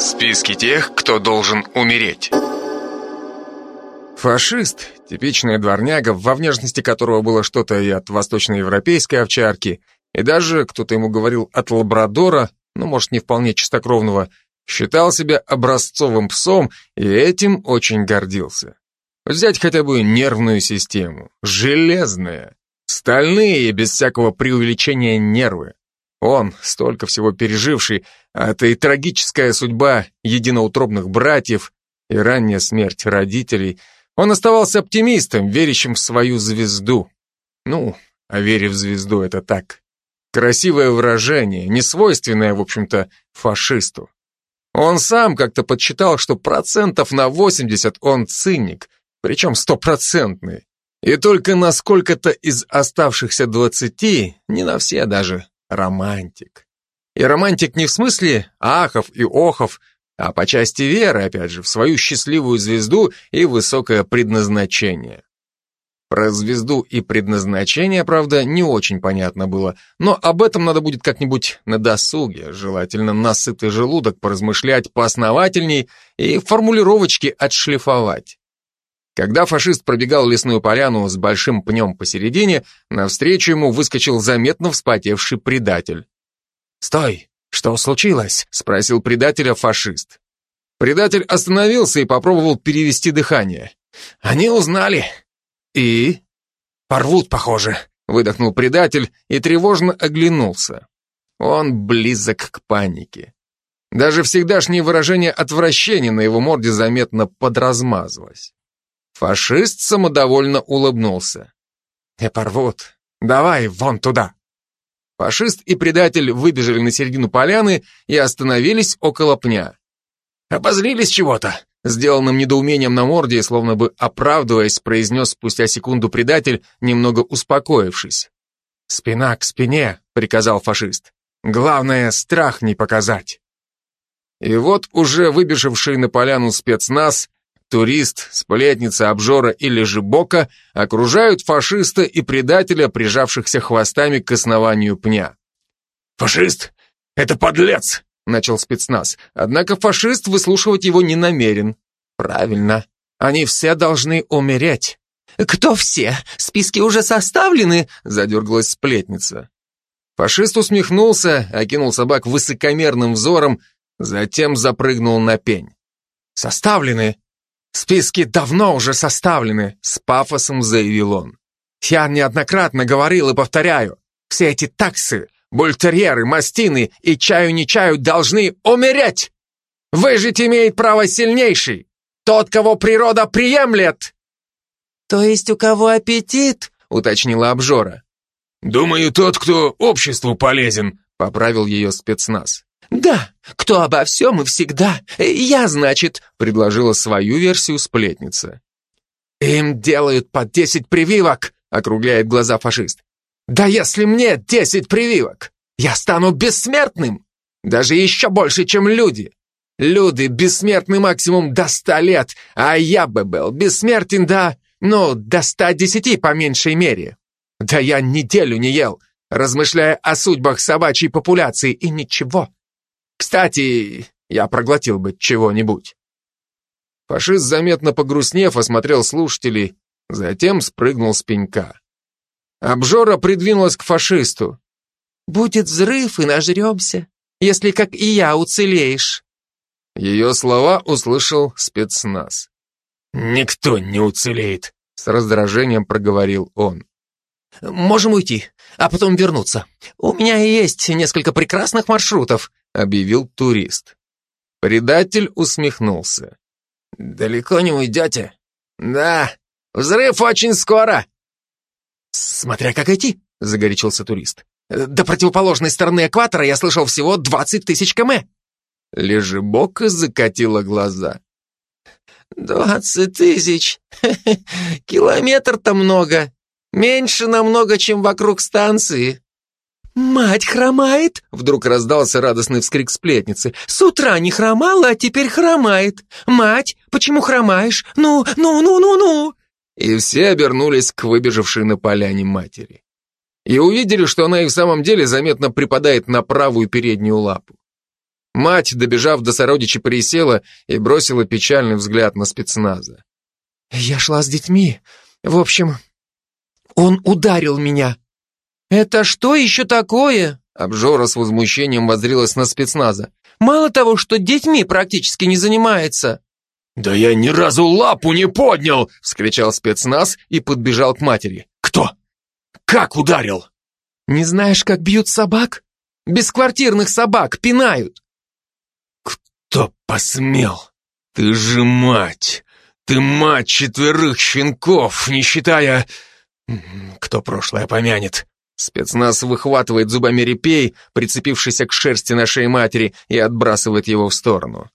Списки тех, кто должен умереть. Фашист, типичная дворняга, во внешности которого было что-то и от восточноевропейской овчарки, и даже, кто-то ему говорил, от лабрадора, ну, может, не вполне чистокровного, считал себя образцовым псом и этим очень гордился. Взять хотя бы нервную систему. Железная. Стальные, без всякого преувеличения нервы. Он, столько всего переживший, а это и трагическая судьба единоутробных братьев, и ранняя смерть родителей, он оставался оптимистом, верящим в свою звезду. Ну, а вере в звезду это так. Красивое выражение, не свойственное, в общем-то, фашисту. Он сам как-то подсчитал, что процентов на 80 он циник, причем стопроцентный. И только на сколько-то из оставшихся 20, не на все даже, романтик. И романтик не в смысле ахов и охов, а по части веры, опять же, в свою счастливую звезду и высокое предназначение. Про звезду и предназначение, правда, не очень понятно было, но об этом надо будет как-нибудь на досуге, желательно насытый желудок поразмышлять поосновательней и формулировочки отшлифовать. Когда фашист пробегал лесную поляну с большим пнем посередине, навстречу ему выскочил заметно вспотевший предатель. «Стой! Что случилось?» — спросил предателя фашист. Предатель остановился и попробовал перевести дыхание. «Они узнали!» «И?» «Порвут, похоже», — выдохнул предатель и тревожно оглянулся. Он близок к панике. Даже всегдашнее выражение отвращения на его морде заметно подразмазывалось. Фашист самодовольно улыбнулся. «Не порвут. Давай вон туда». Фашист и предатель выбежали на середину поляны и остановились около пня. «Обозлились чего-то?» Сделанным недоумением на морде, словно бы оправдываясь, произнес спустя секунду предатель, немного успокоившись. «Спина к спине», — приказал фашист. «Главное, страх не показать». И вот уже выбежавший на поляну спецназ Турист, сплетница, обжора или же бока окружают фашиста и предателя, прижавшихся хвостами к основанию пня. «Фашист? Это подлец!» — начал спецназ. Однако фашист выслушивать его не намерен. «Правильно. Они все должны умереть». «Кто все? Списки уже составлены?» — задергалась сплетница. Фашист усмехнулся, окинул собак высокомерным взором, затем запрыгнул на пень. «Составлены. «Списки давно уже составлены», — с пафосом заявил он. «Я неоднократно говорил и повторяю, все эти таксы, бультерьеры, мастины и чаю-не чаю должны умереть! Выжить имеет право сильнейший, тот, кого природа приемлет!» «То есть у кого аппетит?» — уточнила обжора. «Думаю, тот, кто обществу полезен», — поправил ее спецназ. «Да, кто обо всем и всегда. Я, значит», — предложила свою версию сплетница. «Им делают по десять прививок», — округляет глаза фашист. «Да если мне десять прививок, я стану бессмертным! Даже еще больше, чем люди! Люди бессмертны максимум до ста лет, а я бы был бессмертен до, ну, до ста десяти по меньшей мере. Да я неделю не ел, размышляя о судьбах собачьей популяции, и ничего, кстати, я проглотил бы чего-нибудь. Фашист, заметно погрустнев, осмотрел слушателей, затем спрыгнул с пенька. Обжора придвинулась к фашисту. «Будет взрыв, и нажремся, если, как и я, уцелеешь». Ее слова услышал спецназ. «Никто не уцелеет», — с раздражением проговорил он. «Можем уйти, а потом вернуться. У меня есть несколько прекрасных маршрутов», объявил турист. Предатель усмехнулся. «Далеко не уйдете?» «Да, взрыв очень скоро!» «Смотря как идти», — загорячился турист. «До противоположной стороны экватора я слышал всего двадцать тысяч км». Лежебока закатила глаза. «Двадцать тысяч? Километр-то много. Меньше намного, чем вокруг станции. «Мать хромает!» — вдруг раздался радостный вскрик сплетницы. «С утра не хромала, а теперь хромает! Мать, почему хромаешь? Ну, ну, ну, ну, ну!» И все обернулись к выбежавшей на поляне матери. И увидели, что она и в самом деле заметно припадает на правую переднюю лапу. Мать, добежав до сородича, присела и бросила печальный взгляд на спецназа. «Я шла с детьми. В общем, он ударил меня». «Это что еще такое?» Обжора с возмущением воззрилась на спецназа. «Мало того, что детьми практически не занимается». «Да я ни разу лапу не поднял!» — вскричал спецназ и подбежал к матери. «Кто? Как ударил?» «Не знаешь, как бьют собак? Бесквартирных собак пинают!» «Кто посмел? Ты же мать! Ты мать четверых щенков, не считая... Кто прошлое помянет?» Спецназ выхватывает зубами репей, прицепившийся к шерсти на шее матери, и отбрасывает его в сторону.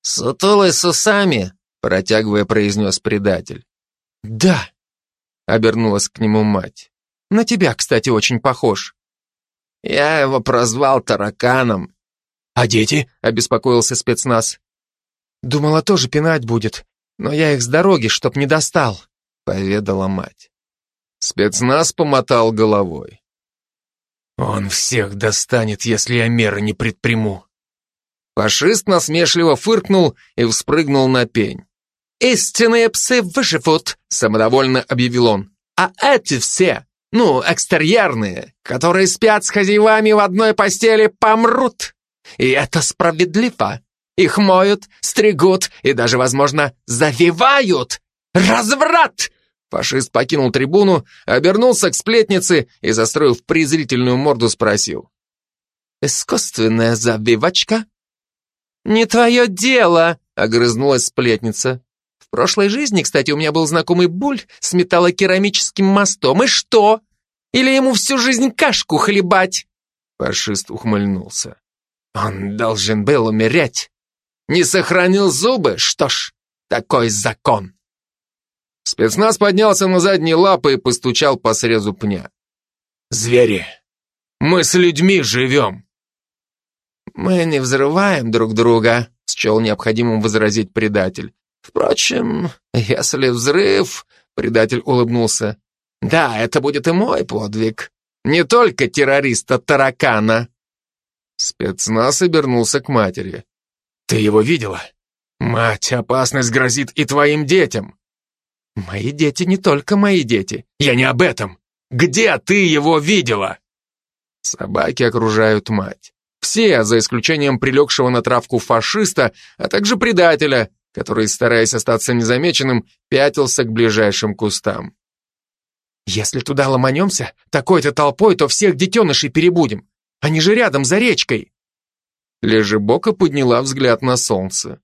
«Сутулый с усами», — протягивая, произнес предатель. «Да», — обернулась к нему мать. «На тебя, кстати, очень похож». «Я его прозвал тараканом». «А дети?» — обеспокоился спецназ. «Думала, тоже пинать будет, но я их с дороги, чтоб не достал», — поведала мать. Спецназ помотал головой. «Он всех достанет, если я меры не предприму». Фашист насмешливо фыркнул и вспрыгнул на пень. «Истинные псы выживут», — самодовольно объявил он. «А эти все, ну, экстерьерные, которые спят с хозяевами в одной постели, помрут. И это справедливо. Их моют, стригут и даже, возможно, завивают. Разврат!» Фашист покинул трибуну, обернулся к сплетнице и, застроив презрительную морду, спросил. «Искусственная завивочка?» «Не твое дело!» — огрызнулась сплетница. «В прошлой жизни, кстати, у меня был знакомый буль с металлокерамическим мостом. И что? Или ему всю жизнь кашку хлебать?» Фашист ухмыльнулся. «Он должен был умереть. Не сохранил зубы? Что ж, такой закон!» Спецназ поднялся на задние лапы и постучал по срезу пня. «Звери! Мы с людьми живем!» «Мы не взрываем друг друга», — счел необходимым возразить предатель. «Впрочем, если взрыв...» — предатель улыбнулся. «Да, это будет и мой подвиг. Не только террориста-таракана». Спецназ обернулся к матери. «Ты его видела? Мать, опасность грозит и твоим детям». «Мои дети не только мои дети». «Я не об этом. Где ты его видела?» Собаки окружают мать. Все, за исключением прилегшего на травку фашиста, а также предателя, который, стараясь остаться незамеченным, пятился к ближайшим кустам. «Если туда ломанемся, такой-то толпой, то всех детенышей перебудем. Они же рядом, за речкой!» Лежебока подняла взгляд на солнце.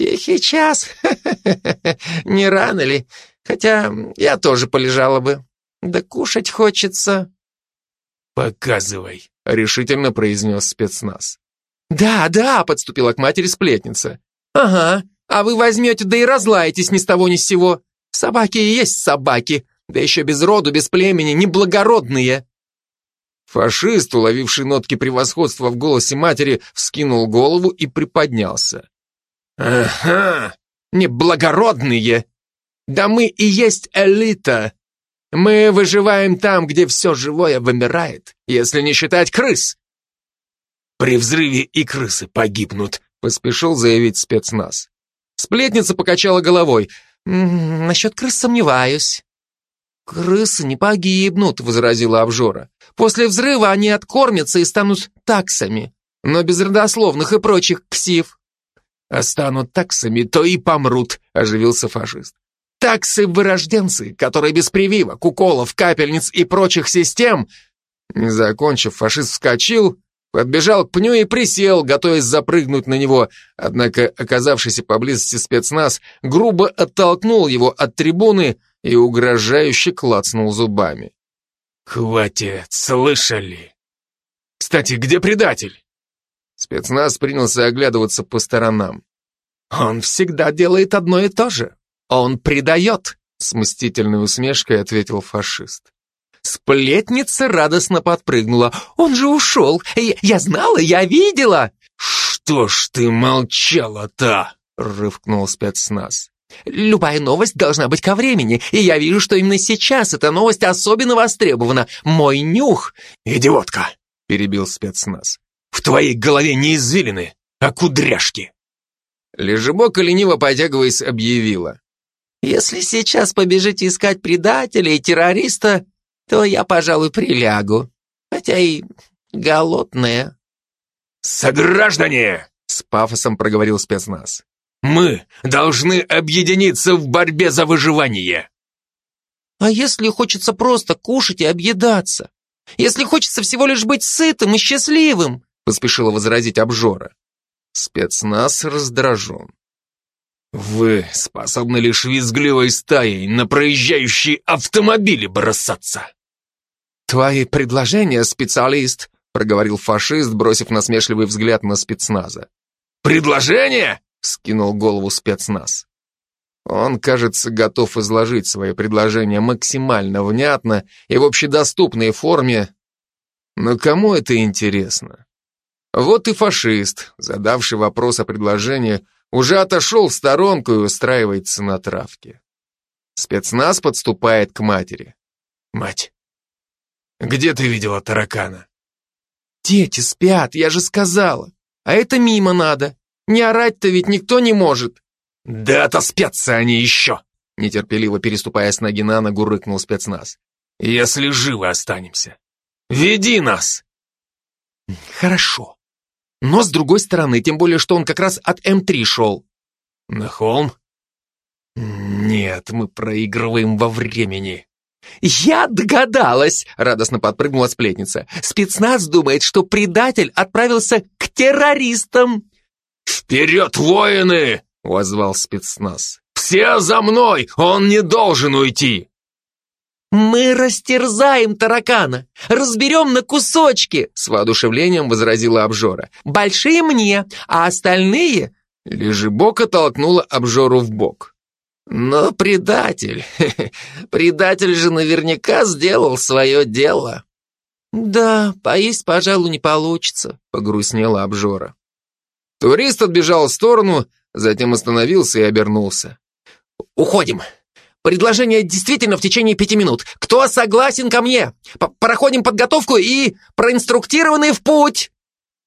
«Тихий час. Не рано ли? Хотя я тоже полежала бы. Да кушать хочется». «Показывай», — решительно произнес спецназ. «Да, да», — подступила к матери сплетница. «Ага, а вы возьмете, да и разлаетесь ни с того ни с сего. Собаки и есть собаки, да еще без роду, без племени, неблагородные». Фашист, уловивший нотки превосходства в голосе матери, вскинул голову и приподнялся. «Ага, неблагородные! Да мы и есть элита! Мы выживаем там, где все живое вымирает, если не считать крыс. При взрыве и крысы погибнут, поспешил заявить спецназ. Сплетница покачала головой. «Насчет крыс сомневаюсь». «Крысы не погибнут», — возразила обжора. «После взрыва они откормятся и станут таксами, но без родословных и прочих ксив». «А станут таксами, то и помрут», — оживился фашист. Таксы-вырожденцы, которые без прививок, уколов, капельниц и прочих систем...» Не закончив, фашист вскочил, подбежал к пню и присел, готовясь запрыгнуть на него, однако оказавшийся поблизости спецназ грубо оттолкнул его от трибуны и угрожающе клацнул зубами. «Хватит, слышали? Кстати, где предатель?» Спецназ принялся оглядываться по сторонам. «Он всегда делает одно и то же. «Он предает», — с мстительной усмешкой ответил фашист. Сплетница радостно подпрыгнула. «Он же ушел! Я, я знала, я видела!» «Что ж ты молчала-то?» — рывкнул спецназ. «Любая новость должна быть ко времени, и я вижу, что именно сейчас эта новость особенно востребована. Мой нюх...» «Идиотка!» — перебил спецназ. В твоей голове не извилины, а кудряшки. Лежебока, лениво потягиваясь, объявила. «Если сейчас побежите искать предателя и террориста, то я, пожалуй, прилягу. Хотя и голодная». «Сограждане!» — с пафосом проговорил спецназ. «Мы должны объединиться в борьбе за выживание!» «А если хочется просто кушать и объедаться? Если хочется всего лишь быть сытым и счастливым?» — поспешила возразить обжора. Спецназ раздражен. «Вы способны лишь визгливой стаей на проезжающие автомобили бросаться!» «Твои предложения, специалист», — проговорил фашист, бросив насмешливый взгляд на спецназа. «Предложение?» — скинул голову спецназ. Он, кажется, готов изложить свои предложения максимально внятно и в общедоступной форме, но кому это интересно? Вот и фашист, задавший вопрос о предложении, уже отошел в сторонку и устраивается на травке. Спецназ подступает к матери. «Мать, где ты видела таракана?» «Дети спят, я же сказала. А это мимо надо. Не орать-то ведь никто не может». «Да отоспятся они еще!» Нетерпеливо переступая с ноги на ногу, рыкнул спецназ. «Если живы останемся. Веди нас!» «Хорошо. Но с другой стороны, тем более, что он как раз от М3 шел». «На холм?» «Нет, мы проигрываем во времени». «Я догадалась!» — радостно подпрыгнула сплетница. «Спецназ думает, что предатель отправился к террористам!» «Вперед, воины!» — возвал спецназ. «Все за мной! Он не должен уйти!» «Мы растерзаем таракана, разберем на кусочки!» С воодушевлением возразила обжора. «Большие мне, а остальные...» Лежебока толкнула обжору в бок. «Но предатель... предатель же наверняка сделал свое дело». «Да, поесть, пожалуй, не получится», — погрустнела обжора. Турист отбежал в сторону, затем остановился и обернулся. «Уходим. Предложение действительно в течение пяти минут. Кто согласен ко мне? П Проходим подготовку и проинструктированы в путь!»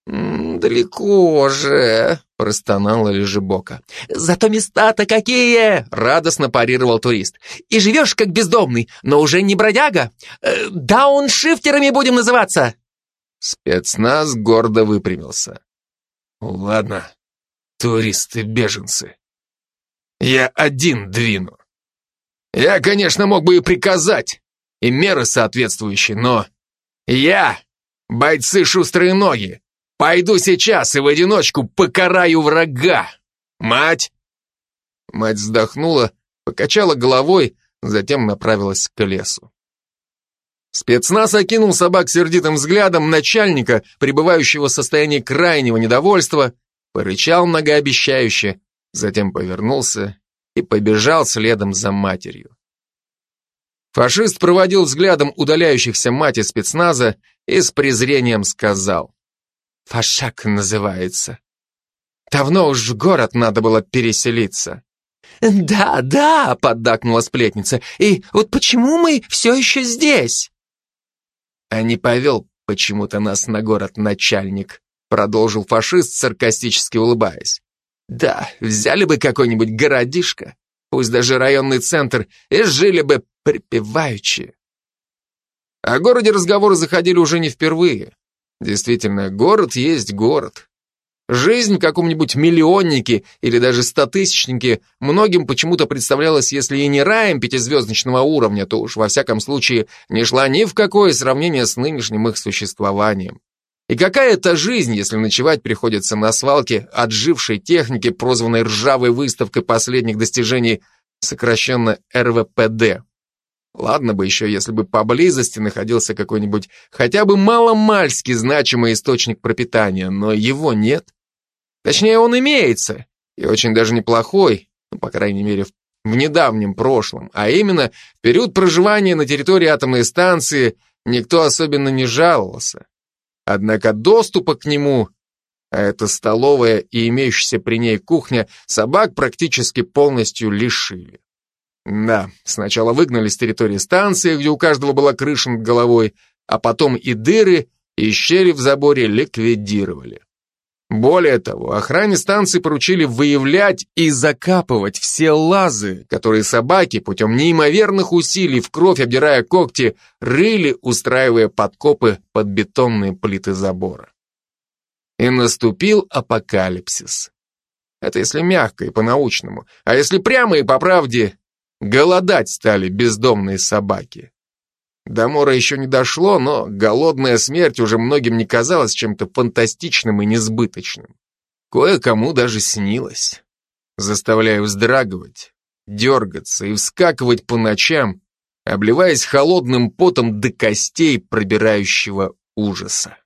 «Далеко же», — простонала Лежебока. «Зато места-то какие!» — радостно парировал турист. «И живешь как бездомный, но уже не бродяга. Э, дауншифтерами будем называться!» Спецназ гордо выпрямился. «Ладно, туристы-беженцы. Я один двину. Я, конечно, мог бы и приказать, и меры соответствующие, но я, бойцы шустрые ноги, пойду сейчас и в одиночку покараю врага. Мать!» Мать вздохнула, покачала головой, затем направилась к лесу. Спецназ окинул собак сердитым взглядом начальника, пребывающего в состоянии крайнего недовольства, порычал многообещающе, затем повернулся и побежал следом за матерью. Фашист проводил взглядом удаляющихся мать и спецназа и с презрением сказал. «Фашак называется. Давно уж в город надо было переселиться». «Да, да», — поддакнула сплетница. «И вот почему мы все еще здесь?» «А не повел почему-то нас на город начальник», продолжил фашист, саркастически улыбаясь. Да, взяли бы какой-нибудь городишко, пусть даже районный центр, и жили бы припеваючи. О городе разговоры заходили уже не впервые. Действительно, город есть город. Жизнь в каком-нибудь миллионнике или даже стотысячнике многим почему-то представлялась, если и не раем пятизвездочного уровня, то уж во всяком случае не шла ни в какое сравнение с нынешним их существованием. И какая это жизнь, если ночевать приходится на свалке отжившей техники, прозванной ржавой выставкой последних достижений, сокращенно РВПД. Ладно бы еще, если бы поблизости находился какой-нибудь хотя бы маломальски значимый источник пропитания, но его нет. Точнее, он имеется, и очень даже неплохой, ну, по крайней мере, в недавнем прошлом, а именно в период проживания на территории атомной станции никто особенно не жаловался. Однако доступа к нему, а это столовая и имеющаяся при ней кухня, собак практически полностью лишили. Да, сначала выгнали с территории станции, где у каждого была крыша над головой, а потом и дыры, и щели в заборе ликвидировали. Более того, охране станции поручили выявлять и закапывать все лазы, которые собаки путем неимоверных усилий в кровь, обдирая когти, рыли, устраивая подкопы под бетонные плиты забора. И наступил апокалипсис. Это если мягко и по-научному, а если прямо и по правде, голодать стали бездомные собаки. До мора еще не дошло, но голодная смерть уже многим не казалась чем-то фантастичным и несбыточным. Кое-кому даже снилось, заставляя вздрагивать, дергаться и вскакивать по ночам, обливаясь холодным потом до костей пробирающего ужаса.